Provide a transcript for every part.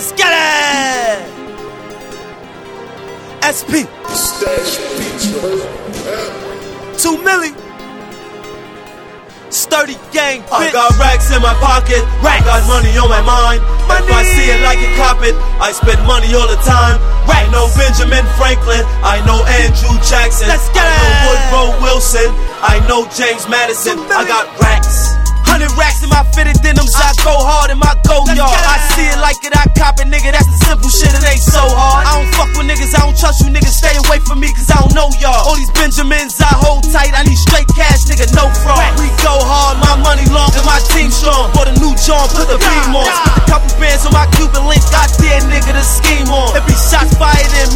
Let's get it! SP. Two milli. Sturdy gang, I got racks in my pocket, Racks. I got money on my mind. If I see it like it, cop it. I spend money all the time. I Racks. know Benjamin Franklin, I know Andrew Jackson, Let's get I know it. Woodrow Wilson, I know James Madison. I got racks. Hundred racks in my fitted denims, I go hard Stay me, cause I don't know y'all. All these Benjamins I hold tight, I need straight cash, nigga, no fraud. We go hard, my money long, and my team strong. Bought a new John, put the beam on. Spent a couple bands on my Cuban link, I dare nigga to scheme on. Every shot's fired and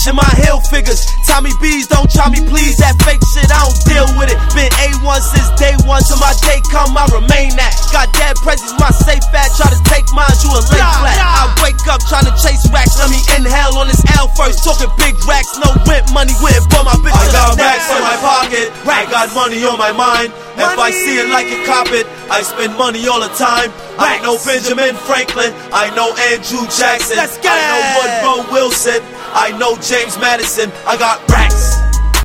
bitch in my hill figures. Tommy B's, don't try me please. That fake shit, I don't deal with it. Been A1 since day one. Till my day come, I remain that. Got dead presents, my safe at. Try to take mine, you a late flat. I wake up trying to chase racks. Let me inhale on this L first. Talking big racks, no rent money. Went for my bitch. I got racks in my pocket. I got money on my mind. If I see it like it, cop it. I spend money all the time. I know Benjamin Franklin. I know Andrew Jackson. I know. Woodrow Wilson. I know James Madison. I got racks.